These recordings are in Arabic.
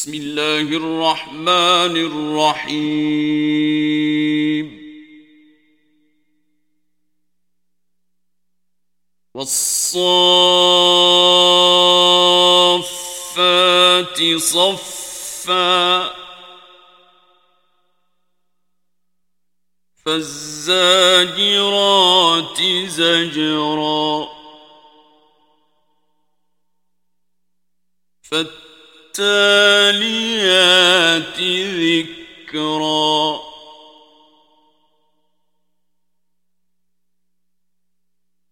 بسم الله الرحمن الرحيم. والصافات صفا. فالزاجرات زجرا. فت فالتاليات ذكرا.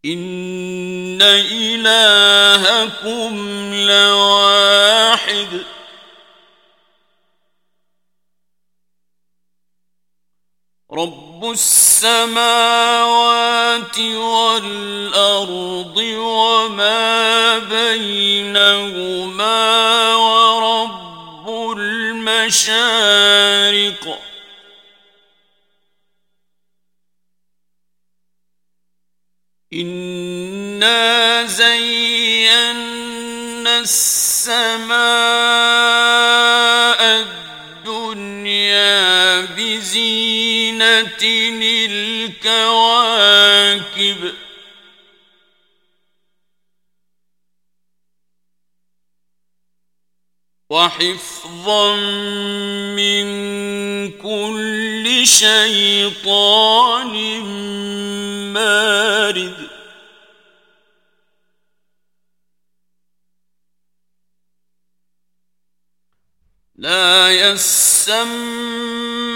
إن إلهكم لواحد. رب السماوات والأرض وما بينهما وما المشارق. إنا زينا السماء الدنيا بزينة الكواكب وحفظا من كل شيطان مارد لا يسمى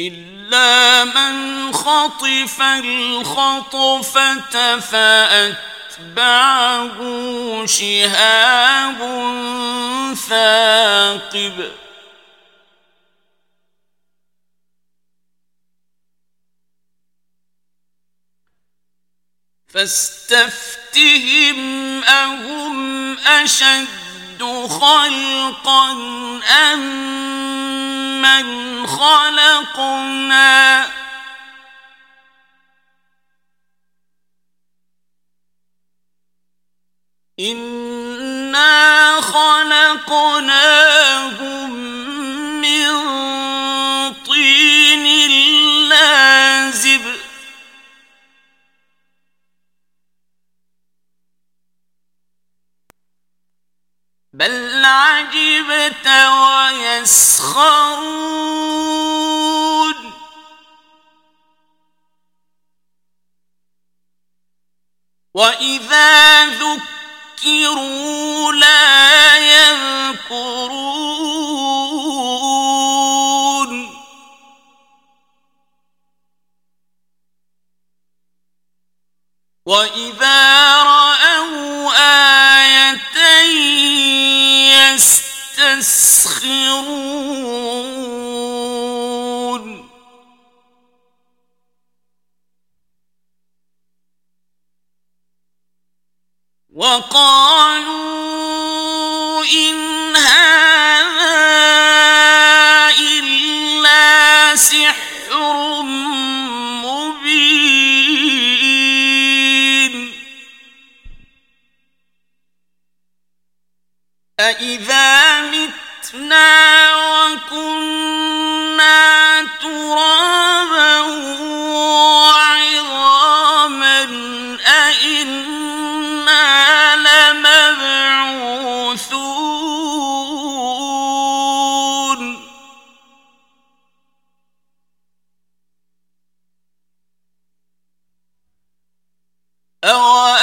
إلا من خطف الخطفة فأتبعه شهاب ثاقب فاستفتهم أهم أشد خلقا أم من خلقنا إنا خلقنا بل عجبت ويسخرون. وإذا ذكروا لا يذكرون. وإذا رأوا وقالوا إن هذا إلا سحر مبين. أإذا أو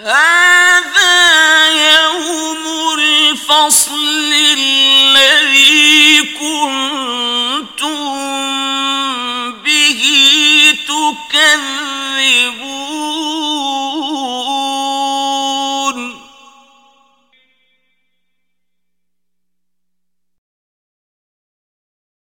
هذا يوم الفصل.